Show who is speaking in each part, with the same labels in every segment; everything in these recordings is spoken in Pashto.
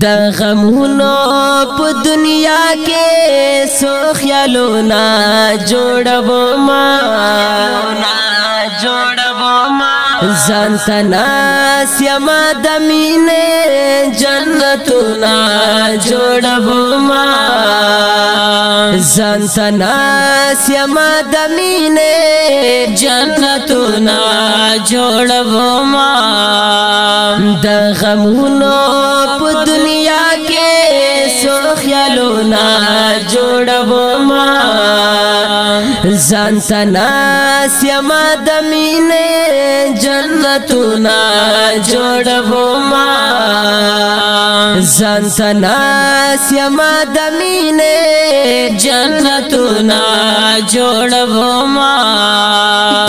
Speaker 1: د غمونو په دنیا کې سو خیالونه جوړو ما جوړو ما ځان تناس یما د مینې جنتونه جوړو ما ځان تناس یما د مینې جنتونه جوړو ما د غمونو په خیالونا جوړو ما ځان تناس یما د مینې جنتونا جوړو ما ځان تناس یما د مینې جنتونا جوړو ما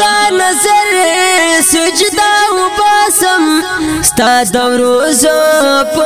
Speaker 1: دا نظر سجدا وباسم ستا د روزو په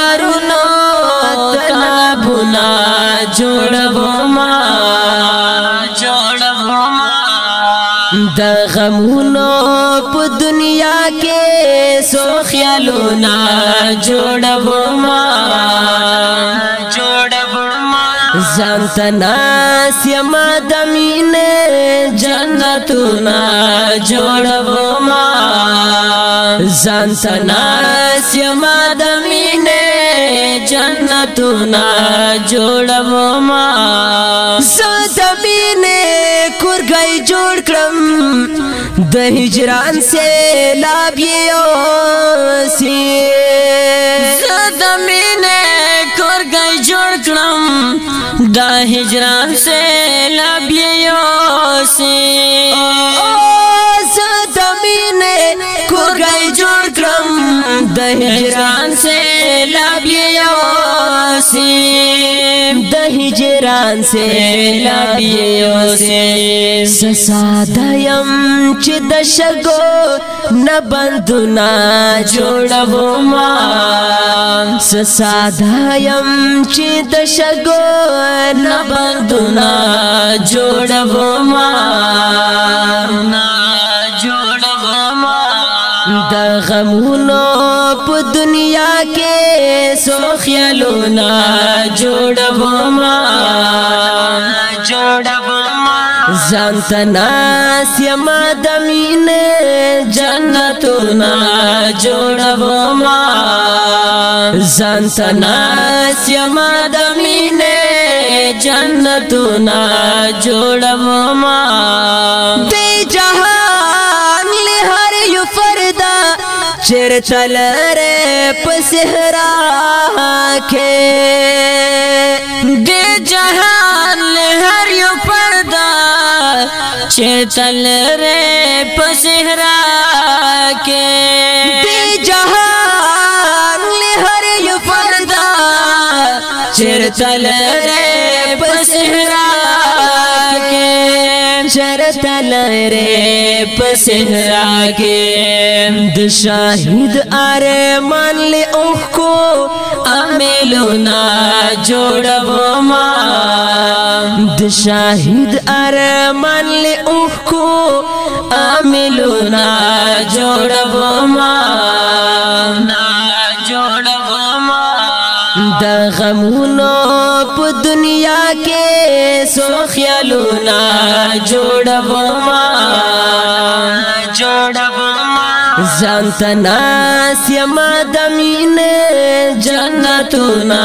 Speaker 1: جوړو ما جوړو ما د غمونو په دنیا کې سو خیالونو جوړو ما زانت ناس یما دمین جنتو نا جوڑو ما زانت ناس یما دمین جنتو نا جوڑو ما جنتنا جوړو ما زدمینه کورګي جوړ کړم د هجران سه لاب یو سی زدمینه کورګي جوړ کړم د هجران سه لاب یو سی زدمینه کورګي جوړ کړم د هجران سه سیم د هجران سے لاړیو سیم سساده يم چې د شګو نه بندونه جوړو ما سساده يم چې د شګو نه بندونه جوړو ما نه جوړو ما د غمونو په دنیا کې سو خیالونه جوړوما جوړوما ځان تناس یم د مینې جنتونه جوړوما ځان تناس یم د مینې جنتونه جوړوما شیر چل رے پسہرا کے دے جہان ہر یو پردا شیر چل رے پسہرا کے دے جہان ہر یو پردا شیر چل رے پسہرا شر تلره پسهرا کې د شاهد ارمان له اوخ کو عملنا جوړو ما د شاهد ارمان له اوخ کو عملنا جوړو ما نا جوړو ما د غمونو دنیا کے سو خیالونا جوڑ ماں جوڑ سیما سن سنا سے مدمین جنت نا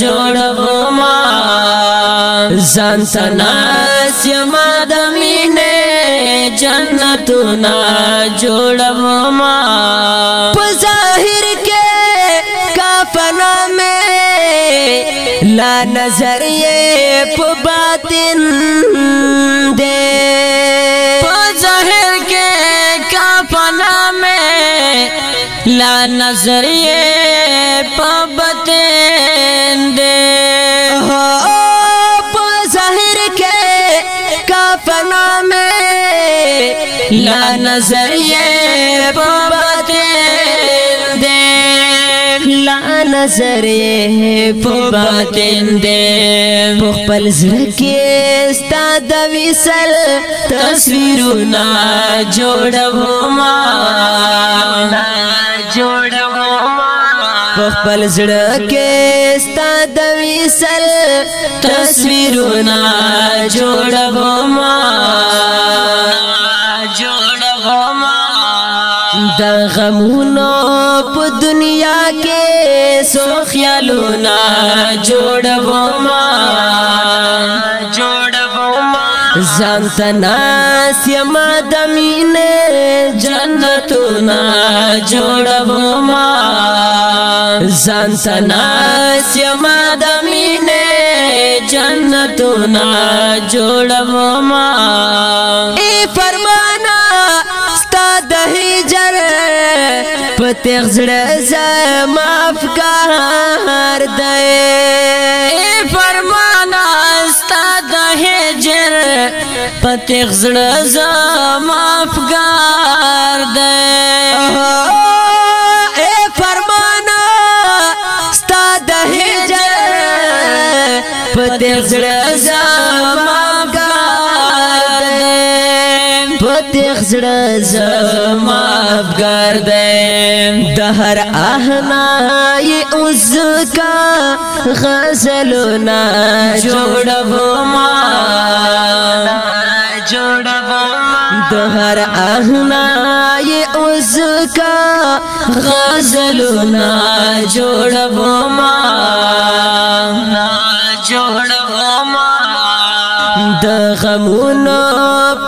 Speaker 1: جوڑب ماں سن سنا سین جنت نا جوڑو لا نظر یہ باطن دے ظاہر کے کافنا میں لا نظر یہ باطن دے ہو ظاہر کے کافنا میں لا نظر یہ باطن نظر پپا دین دے بہ پل جڑ کے ساد تصویر جوڑب ماں جوڑو بہ پل زڑ کے استاد تصویر جوڑو ما جوڑو غمونو په دنیا کے سو خیالونا جوړ بوما جوړ بوما ځان تنا سیما د مینې جنتونا جوړ بوما ځان تنا سیما د مینې جنتونا جوړ بوما پیغ زړه زما افکار دی فرمان استاد هجر پتیغ زړه زما افکار دی اے فرمان استاد هجر پتیغ زړه پتیخ زړه زما افګار دی د هر احنا ی اوس کا غزلنا جوړو ما جوړو د هر احنا ی اوس کا غزلنا جوړو ما جوړو منیا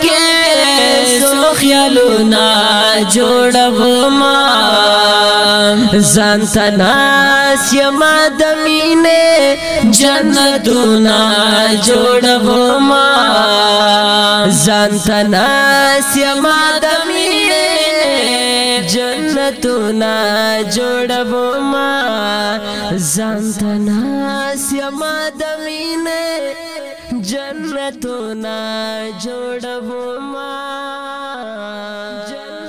Speaker 1: کے لو نا جوڑب ماں سن سنا سے ماد می نے جن تو نا جوڑب ماں سن سناس مادو می ما جوڑب ماں زند مد جنتونه جوړوم جنت